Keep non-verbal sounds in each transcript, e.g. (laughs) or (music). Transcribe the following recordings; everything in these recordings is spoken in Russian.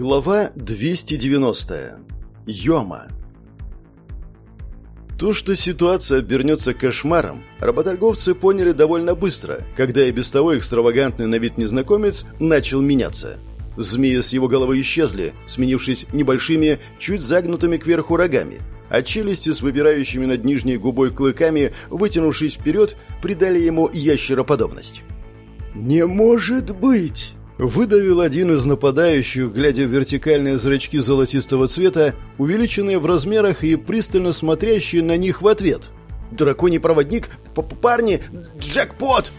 Глава 290. Йома. То, что ситуация обернется кошмаром, работорговцы поняли довольно быстро, когда и без того экстравагантный на вид незнакомец начал меняться. Змеи с его головы исчезли, сменившись небольшими, чуть загнутыми кверху рогами, а челюсти с выпирающими над нижней губой клыками, вытянувшись вперед, придали ему ящероподобность. «Не может быть!» Выдавил один из нападающих, глядя в вертикальные зрачки золотистого цвета, увеличенные в размерах и пристально смотрящие на них в ответ. «Драконий проводник? П Парни? Джекпот!»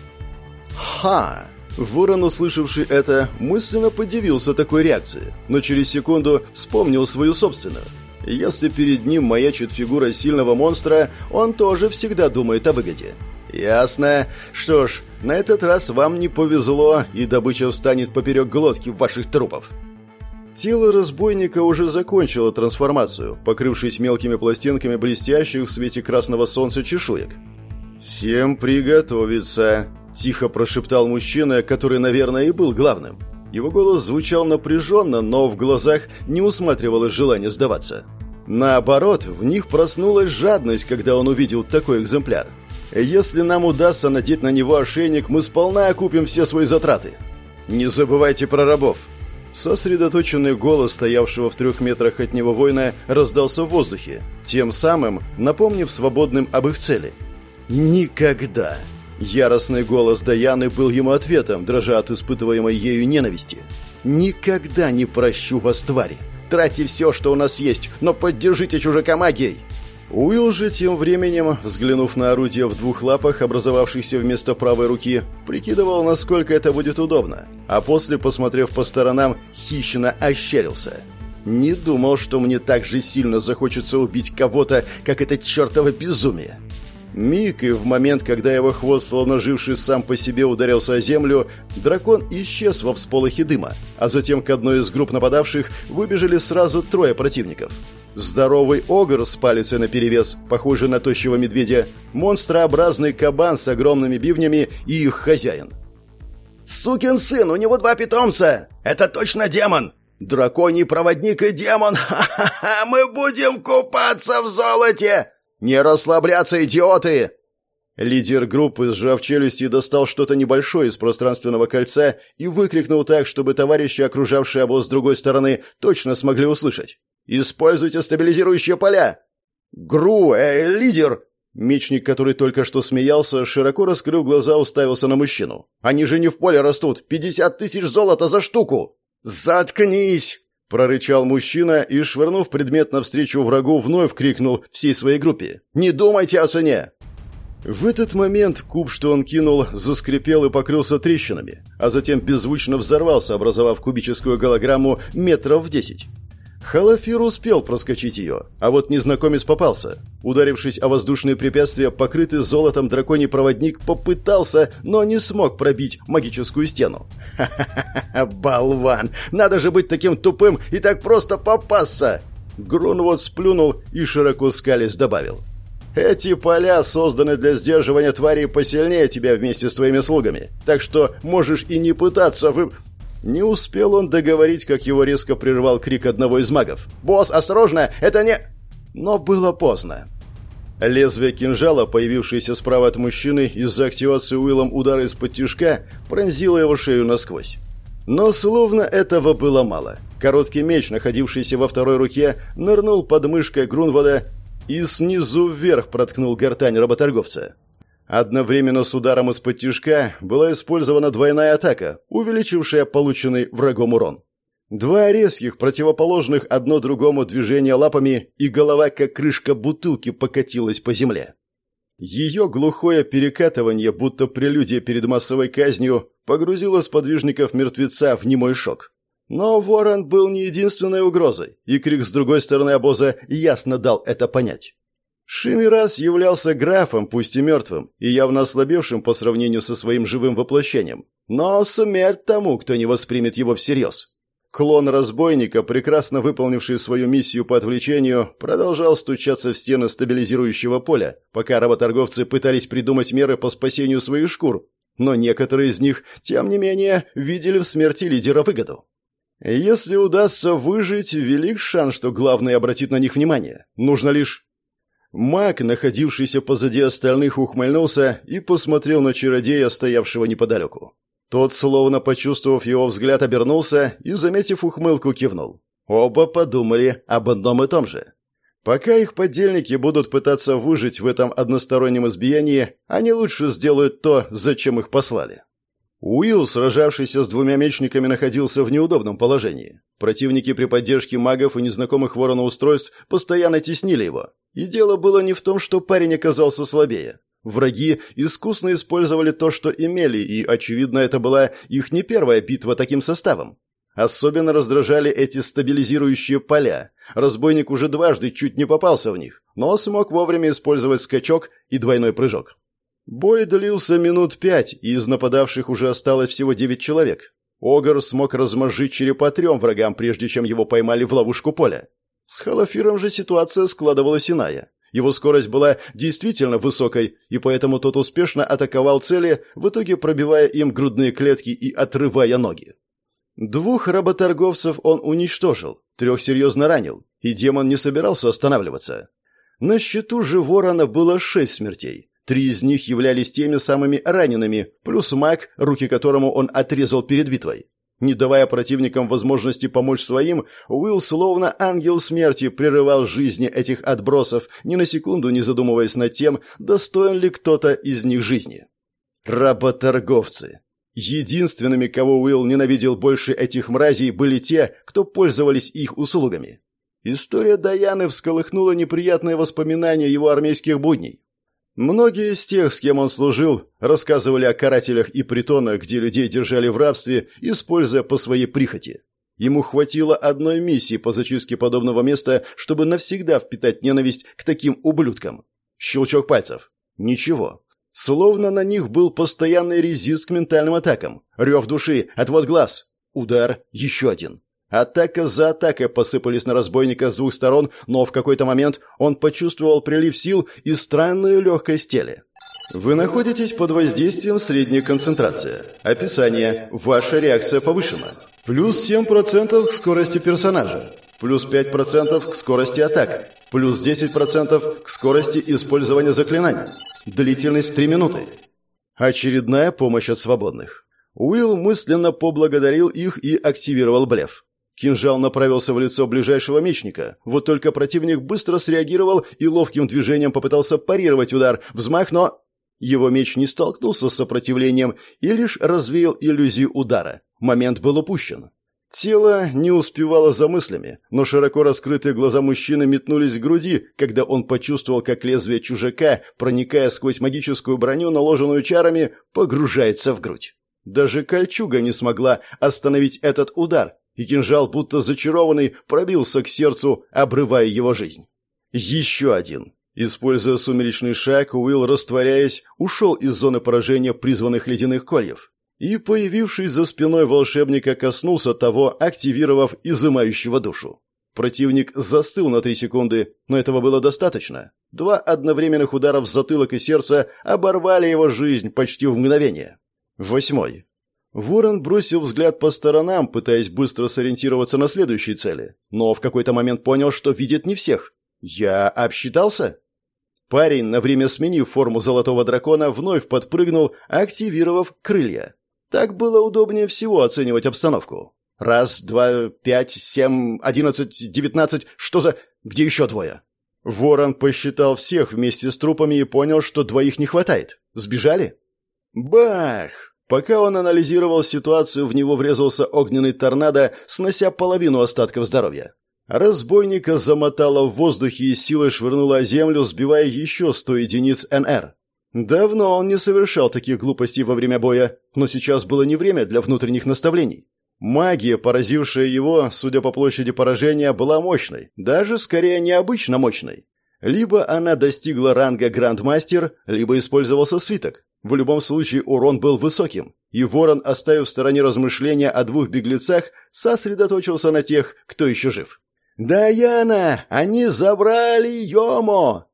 «Ха!» Ворон, услышавший это, мысленно подивился такой реакции, но через секунду вспомнил свою собственную. Если перед ним маячит фигура сильного монстра, он тоже всегда думает о выгоде. «Ясно. Что ж, на этот раз вам не повезло, и добыча встанет поперек глотки ваших трупов». Тело разбойника уже закончило трансформацию, покрывшись мелкими пластинками блестящих в свете красного солнца чешуек. «Всем приготовиться!» – тихо прошептал мужчина, который, наверное, и был главным. Его голос звучал напряженно, но в глазах не усматривалось желание сдаваться. Наоборот, в них проснулась жадность, когда он увидел такой экземпляр – если нам удастся надеть на него ошейник, мы сполна окупим все свои затраты. Не забывайте про рабов. Сосредоточенный голос стоявшего в трех метрах от него воина раздался в воздухе, тем самым напомнив свободным об их цели. «Никогда!» Яростный голос Даяны был ему ответом, дрожа от испытываемой ею ненависти. «Никогда не прощу вас, твари! Тратьте все, что у нас есть, но поддержите чужака магией!» Уилл же тем временем, взглянув на орудие в двух лапах, образовавшихся вместо правой руки, прикидывал, насколько это будет удобно, а после, посмотрев по сторонам, хищно ощерился. Не думал, что мне так же сильно захочется убить кого-то, как это чертово безумие. Миг, и в момент, когда его хвост, словно живший сам по себе, ударился о землю, дракон исчез во всполохе дыма, а затем к одной из групп нападавших выбежали сразу трое противников. Здоровый огр с палицей наперевес, похожий на тощего медведя, монстрообразный кабан с огромными бивнями и их хозяин. «Сукин сын, у него два питомца! Это точно демон! Драконий проводник и демон! (laughs) Ха-ха-ха! Мы будем купаться в золоте! Не расслабляться, идиоты!» Лидер группы, сжав челюсти, достал что-то небольшое из пространственного кольца и выкрикнул так, чтобы товарищи, окружавшие обоз с другой стороны, точно смогли услышать. Используйте стабилизирующие поля!» «Гру, э, лидер!» Мечник, который только что смеялся, широко раскрыл глаза, уставился на мужчину. «Они же не в поле растут! Пятьдесят тысяч золота за штуку!» «Заткнись!» — прорычал мужчина и, швырнув предмет навстречу врагу, вновь крикнул всей своей группе. «Не думайте о цене!» В этот момент куб, что он кинул, заскрипел и покрылся трещинами, а затем беззвучно взорвался, образовав кубическую голограмму метров в десять. Халафир успел проскочить ее, а вот незнакомец попался. Ударившись о воздушные препятствия, покрытый золотом драконий проводник попытался, но не смог пробить магическую стену. «Ха-ха-ха, болван! Надо же быть таким тупым и так просто попасться!» Грунвуд сплюнул и широко скались добавил. «Эти поля созданы для сдерживания тварей посильнее тебя вместе с твоими слугами, так что можешь и не пытаться вы...» Не успел он договорить, как его резко прервал крик одного из магов. «Босс, осторожно! Это не...» Но было поздно. Лезвие кинжала, появившееся справа от мужчины из-за активации Уиллом удара из-под тяжка, пронзило его шею насквозь. Но словно этого было мало. Короткий меч, находившийся во второй руке, нырнул под мышкой Грунвода и снизу вверх проткнул гортань работорговца. Одновременно с ударом из-под тяжка была использована двойная атака, увеличившая полученный врагом урон. Два резких, противоположных одно другому движения лапами, и голова, как крышка бутылки, покатилась по земле. Ее глухое перекатывание, будто прелюдия перед массовой казнью, погрузило сподвижников мертвеца в немой шок. Но Ворон был не единственной угрозой, и крик с другой стороны обоза ясно дал это понять. Шимирас являлся графом, пусть и мертвым, и явно ослабевшим по сравнению со своим живым воплощением. Но смерть тому, кто не воспримет его всерьез. Клон разбойника, прекрасно выполнивший свою миссию по отвлечению, продолжал стучаться в стены стабилизирующего поля, пока работорговцы пытались придумать меры по спасению своих шкур, но некоторые из них, тем не менее, видели в смерти лидера выгоду. Если удастся выжить, велик шанс, что главный обратит на них внимание. Нужно лишь... Маг, находившийся позади остальных, ухмыльнулся и посмотрел на чародея, стоявшего неподалеку. Тот, словно почувствовав его взгляд, обернулся и, заметив ухмылку, кивнул. Оба подумали об одном и том же. Пока их подельники будут пытаться выжить в этом одностороннем избиении, они лучше сделают то, зачем их послали. Уилл, сражавшийся с двумя мечниками, находился в неудобном положении. Противники при поддержке магов и незнакомых вороноустройств постоянно теснили его. И дело было не в том, что парень оказался слабее. Враги искусно использовали то, что имели, и, очевидно, это была их не первая битва таким составом. Особенно раздражали эти стабилизирующие поля. Разбойник уже дважды чуть не попался в них, но смог вовремя использовать скачок и двойной прыжок. Бой длился минут пять, и из нападавших уже осталось всего девять человек. Огр смог размозжить черепа трем врагам, прежде чем его поймали в ловушку поля. С Халафиром же ситуация складывалась иная. Его скорость была действительно высокой, и поэтому тот успешно атаковал цели, в итоге пробивая им грудные клетки и отрывая ноги. Двух работорговцев он уничтожил, трех серьезно ранил, и демон не собирался останавливаться. На счету же ворона было шесть смертей. Три из них являлись теми самыми ранеными, плюс маг, руки которому он отрезал перед битвой. Не давая противникам возможности помочь своим, Уилл, словно ангел смерти, прерывал жизни этих отбросов, ни на секунду не задумываясь над тем, достоин ли кто-то из них жизни. Работорговцы. Единственными, кого Уилл ненавидел больше этих мразей, были те, кто пользовались их услугами. История Даяны всколыхнула неприятные воспоминания его армейских будней. Многие из тех, с кем он служил, рассказывали о карателях и притонах, где людей держали в рабстве, используя по своей прихоти. Ему хватило одной миссии по зачистке подобного места, чтобы навсегда впитать ненависть к таким ублюдкам. Щелчок пальцев. Ничего. Словно на них был постоянный резист к ментальным атакам. Рев души, отвод глаз. Удар, еще один. Атака за атакой посыпались на разбойника с двух сторон, но в какой-то момент он почувствовал прилив сил и странную легкость теле. Вы находитесь под воздействием средней концентрации. Описание. Ваша реакция повышена. Плюс 7% к скорости персонажа. Плюс 5% к скорости атак. Плюс 10% к скорости использования заклинаний. Длительность 3 минуты. Очередная помощь от свободных. Уилл мысленно поблагодарил их и активировал блеф. Кинжал направился в лицо ближайшего мечника. Вот только противник быстро среагировал и ловким движением попытался парировать удар. Взмах, но... Его меч не столкнулся с сопротивлением и лишь развеял иллюзию удара. Момент был упущен. Тело не успевало за мыслями, но широко раскрытые глаза мужчины метнулись к груди, когда он почувствовал, как лезвие чужака, проникая сквозь магическую броню, наложенную чарами, погружается в грудь. Даже кольчуга не смогла остановить этот удар, и кинжал, будто зачарованный, пробился к сердцу, обрывая его жизнь. Еще один. Используя сумеречный шаг, Уилл, растворяясь, ушел из зоны поражения призванных ледяных кольев и, появившись за спиной волшебника, коснулся того, активировав изымающего душу. Противник застыл на три секунды, но этого было достаточно. Два одновременных удара в затылок и сердце оборвали его жизнь почти в мгновение. Восьмой. Ворон бросил взгляд по сторонам, пытаясь быстро сориентироваться на следующей цели, но в какой-то момент понял, что видит не всех. «Я обсчитался?» Парень, на время сменив форму золотого дракона, вновь подпрыгнул, активировав крылья. Так было удобнее всего оценивать обстановку. Раз, два, пять, семь, одиннадцать, девятнадцать. Что за... Где еще двое? Ворон посчитал всех вместе с трупами и понял, что двоих не хватает. Сбежали? Бах! Пока он анализировал ситуацию, в него врезался огненный торнадо, снося половину остатков здоровья. Разбойника замотало в воздухе и силой швырнуло о землю, сбивая еще сто единиц НР. Давно он не совершал таких глупостей во время боя, но сейчас было не время для внутренних наставлений. Магия, поразившая его, судя по площади поражения, была мощной, даже скорее необычно мощной. Либо она достигла ранга Грандмастер, либо использовался свиток. В любом случае урон был высоким, и Ворон, оставив в стороне размышления о двух беглецах, сосредоточился на тех, кто еще жив. «Даяна! Они забрали Йомо!»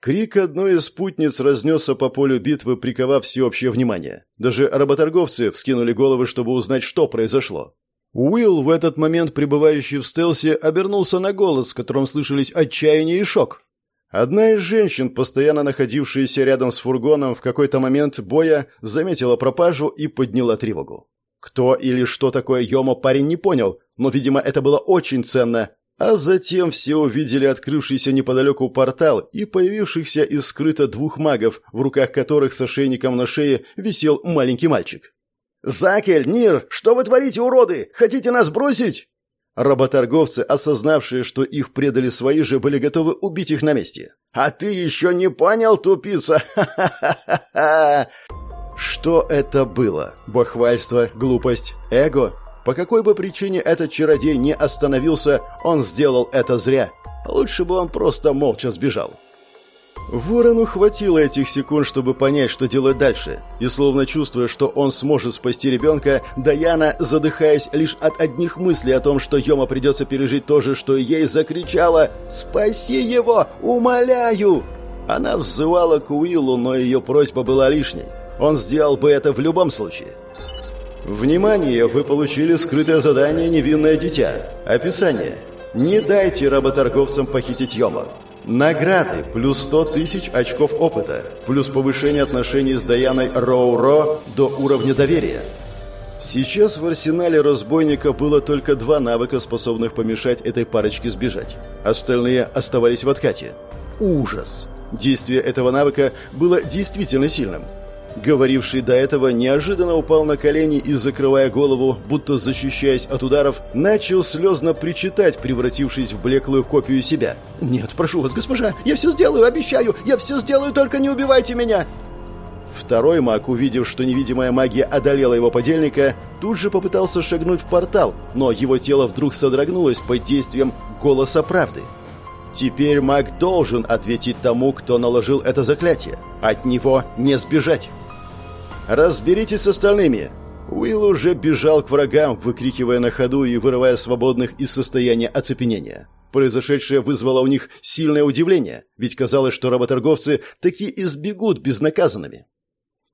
Крик одной из спутниц разнесся по полю битвы, приковав всеобщее внимание. Даже работорговцы вскинули головы, чтобы узнать, что произошло. Уилл, в этот момент пребывающий в стелсе, обернулся на голос, в котором слышались отчаяние и шок. Одна из женщин, постоянно находившаяся рядом с фургоном, в какой-то момент боя заметила пропажу и подняла тревогу. Кто или что такое Йомо парень не понял, но, видимо, это было очень ценно. А затем все увидели открывшийся неподалеку портал и появившихся из скрыта двух магов, в руках которых с ошейником на шее висел маленький мальчик. «Закель, Нир, что вы творите, уроды? Хотите нас бросить?» Работорговцы, осознавшие, что их предали свои же, были готовы убить их на месте. «А ты еще не понял, тупица? Ха-ха-ха-ха!» Что это было? Бахвальство, глупость, эго? По какой бы причине этот чародей не остановился, он сделал это зря. Лучше бы он просто молча сбежал. Ворону хватило этих секунд, чтобы понять, что делать дальше. И словно чувствуя, что он сможет спасти ребенка, Даяна, задыхаясь лишь от одних мыслей о том, что Йома придется пережить то же, что и ей, закричала «Спаси его! Умоляю!» Она взывала к Уиллу, но ее просьба была лишней. Он сделал бы это в любом случае. Внимание! Вы получили скрытое задание «Невинное дитя». Описание. Не дайте работорговцам похитить Йома. Награды плюс 100 тысяч очков опыта, плюс повышение отношений с Даяной Роу-Ро до уровня доверия. Сейчас в арсенале разбойника было только два навыка, способных помешать этой парочке сбежать. Остальные оставались в откате. Ужас! Действие этого навыка было действительно сильным – Говоривший до этого неожиданно упал на колени и, закрывая голову, будто защищаясь от ударов, начал слезно причитать, превратившись в блеклую копию себя. «Нет, прошу вас, госпожа, я все сделаю, обещаю, я все сделаю, только не убивайте меня!» Второй маг, увидев, что невидимая магия одолела его подельника, тут же попытался шагнуть в портал, но его тело вдруг содрогнулось под действием голоса правды. Теперь маг должен ответить тому, кто наложил это заклятие. От него не сбежать. «Разберитесь с остальными!» Уилл уже бежал к врагам, выкрикивая на ходу и вырывая свободных из состояния оцепенения. Произошедшее вызвало у них сильное удивление, ведь казалось, что работорговцы таки избегут безнаказанными.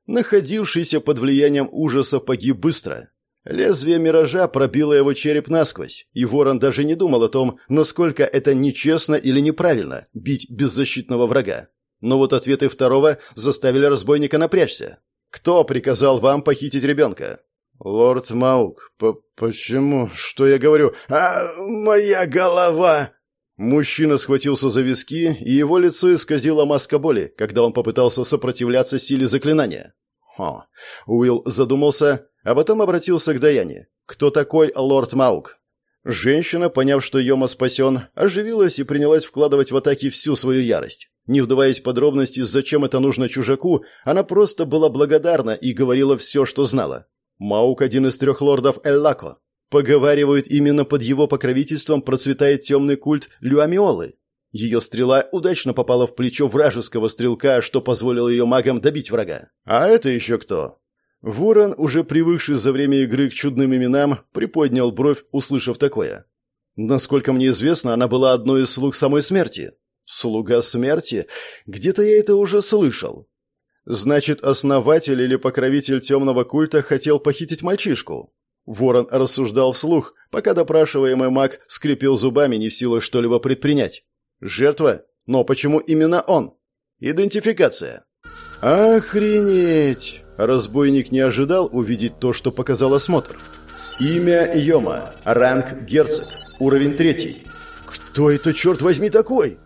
Находившийся под влиянием ужаса погиб быстро. Лезвие миража пробило его череп насквозь, и ворон даже не думал о том, насколько это нечестно или неправильно – бить беззащитного врага. Но вот ответы второго заставили разбойника напрячься. Кто приказал вам похитить ребенка?» «Лорд Маук. П Почему? Что я говорю? А, моя голова!» Мужчина схватился за виски, и его лицо исказило маска боли, когда он попытался сопротивляться силе заклинания. Хо. Уилл задумался, а потом обратился к Даяне. «Кто такой лорд Маук?» Женщина, поняв, что Йома спасен, оживилась и принялась вкладывать в атаки всю свою ярость. Не вдаваясь в подробности, зачем это нужно чужаку, она просто была благодарна и говорила все, что знала. Маук – один из трех лордов Эллако. Поговаривают, именно под его покровительством процветает темный культ Люамиолы. Ее стрела удачно попала в плечо вражеского стрелка, что позволило ее магам добить врага. А это еще кто? Ворон, уже привыкший за время игры к чудным именам, приподнял бровь, услышав такое. Насколько мне известно, она была одной из слуг самой смерти. Слуга смерти? Где-то я это уже слышал. Значит, основатель или покровитель темного культа хотел похитить мальчишку. Ворон рассуждал вслух, пока допрашиваемый маг скрипел зубами, не в силах что-либо предпринять. Жертва? Но почему именно он? Идентификация. Охренеть! Разбойник не ожидал увидеть то, что показал осмотр. Имя Йома, ранг герцог, уровень третий. Кто это, черт возьми, такой?